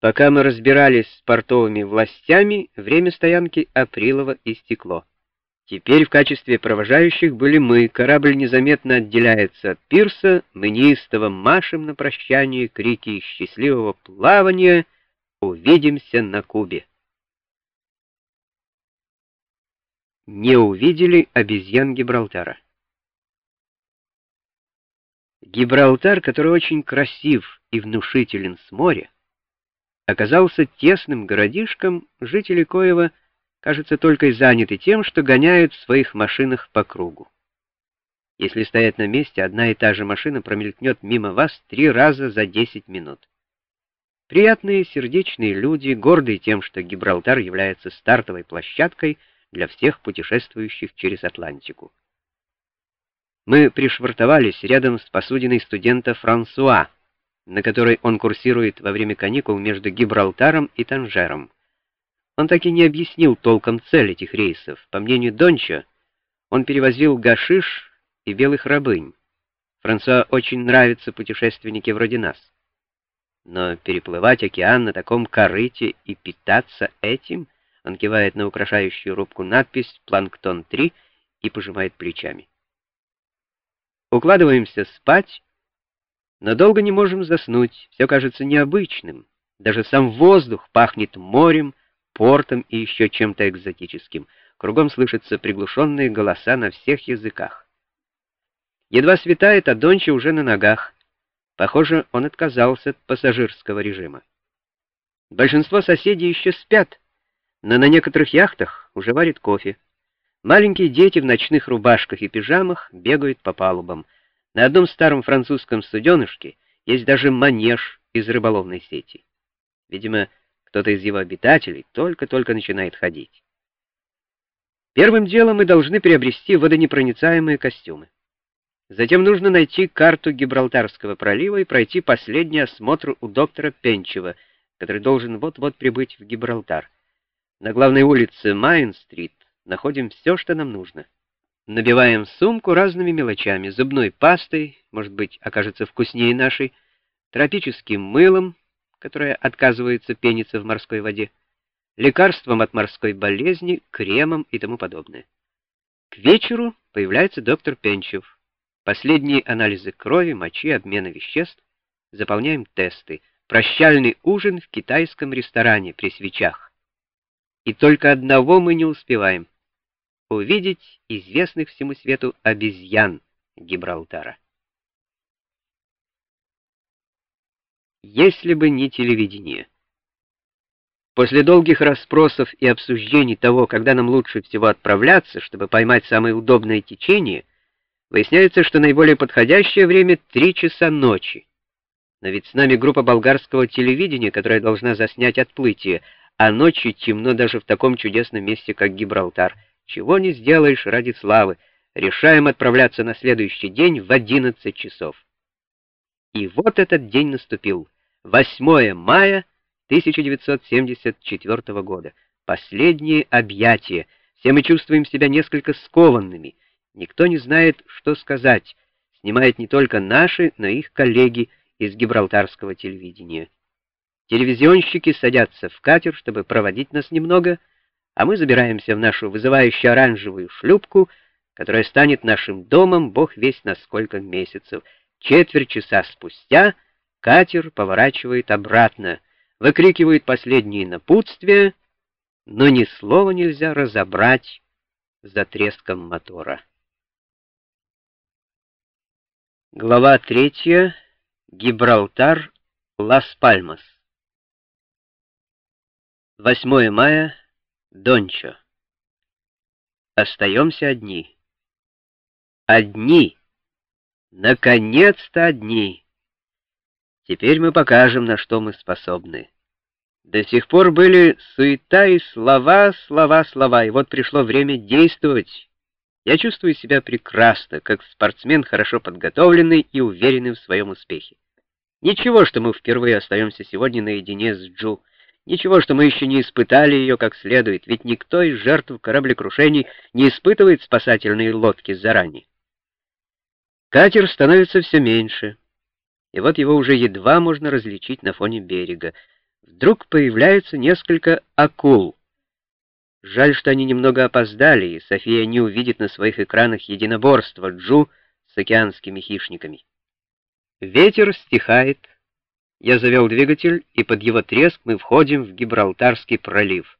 Пока мы разбирались с портовыми властями, время стоянки Априлова истекло. Теперь в качестве провожающих были мы. Корабль незаметно отделяется от пирса, мы неистово машем на прощание крики счастливого плавания «Увидимся на Кубе». Не увидели обезьян Гибралтара. Гибралтар, который очень красив и внушителен с моря, оказался тесным городишком, жители коего, кажется, только и заняты тем, что гоняют в своих машинах по кругу. Если стоять на месте, одна и та же машина промелькнет мимо вас три раза за 10 минут. Приятные, сердечные люди, гордые тем, что Гибралтар является стартовой площадкой для всех путешествующих через Атлантику. Мы пришвартовались рядом с посудиной студента Франсуа, на которой он курсирует во время каникул между Гибралтаром и Танжером. Он так и не объяснил толком цель этих рейсов. По мнению Донча, он перевозил гашиш и белых рабынь. Франсуа очень нравятся путешественники вроде нас. Но переплывать океан на таком корыте и питаться этим, он кивает на украшающую рубку надпись «Планктон-3» и пожимает плечами. Укладываемся спать, но долго не можем заснуть, все кажется необычным. Даже сам воздух пахнет морем, портом и еще чем-то экзотическим. Кругом слышатся приглушенные голоса на всех языках. Едва светает, а Донча уже на ногах. Похоже, он отказался от пассажирского режима. Большинство соседей еще спят, но на некоторых яхтах уже варит кофе. Маленькие дети в ночных рубашках и пижамах бегают по палубам. На одном старом французском суденышке есть даже манеж из рыболовной сети. Видимо, кто-то из его обитателей только-только начинает ходить. Первым делом мы должны приобрести водонепроницаемые костюмы. Затем нужно найти карту Гибралтарского пролива и пройти последний осмотр у доктора Пенчева, который должен вот-вот прибыть в Гибралтар. На главной улице Майн-стрит находим все, что нам нужно. Набиваем сумку разными мелочами, зубной пастой, может быть, окажется вкуснее нашей, тропическим мылом, которое отказывается пениться в морской воде, лекарством от морской болезни, кремом и тому подобное. К вечеру появляется доктор Пенчев. Последние анализы крови, мочи, обмена веществ, заполняем тесты. Прощальный ужин в китайском ресторане при свечах. И только одного мы не успеваем — увидеть известных всему свету обезьян Гибралтара. Если бы не телевидение. После долгих расспросов и обсуждений того, когда нам лучше всего отправляться, чтобы поймать самое удобное течение, выясняется, что наиболее подходящее время — три часа ночи. Но ведь с нами группа болгарского телевидения, которая должна заснять отплытие, а ночью темно даже в таком чудесном месте, как Гибралтар — чего не сделаешь ради славы. Решаем отправляться на следующий день в 11 часов. И вот этот день наступил. 8 мая 1974 года. Последнее объятие. Все мы чувствуем себя несколько скованными. Никто не знает, что сказать. Снимают не только наши, но и их коллеги из гибралтарского телевидения. Телевизионщики садятся в катер, чтобы проводить нас немного, а мы забираемся в нашу вызывающую оранжевую шлюпку, которая станет нашим домом бог весь на сколько месяцев. Четверть часа спустя катер поворачивает обратно, выкрикивает последние напутствия, но ни слова нельзя разобрать за треском мотора. Глава третья. Гибралтар, Лас-Пальмас. 8 мая Дончо. Остаемся одни. Одни. Наконец-то одни. Теперь мы покажем, на что мы способны. До сих пор были суета и слова, слова, слова, и вот пришло время действовать. Я чувствую себя прекрасно, как спортсмен, хорошо подготовленный и уверенный в своем успехе. Ничего, что мы впервые остаемся сегодня наедине с Джу. Ничего, что мы еще не испытали ее как следует, ведь никто из жертв кораблекрушений не испытывает спасательные лодки заранее. Катер становится все меньше, и вот его уже едва можно различить на фоне берега. вдруг появляются несколько акул. Жаль, что они немного опоздали, и София не увидит на своих экранах единоборство Джу с океанскими хищниками. Ветер стихает. Я завел двигатель, и под его треск мы входим в Гибралтарский пролив.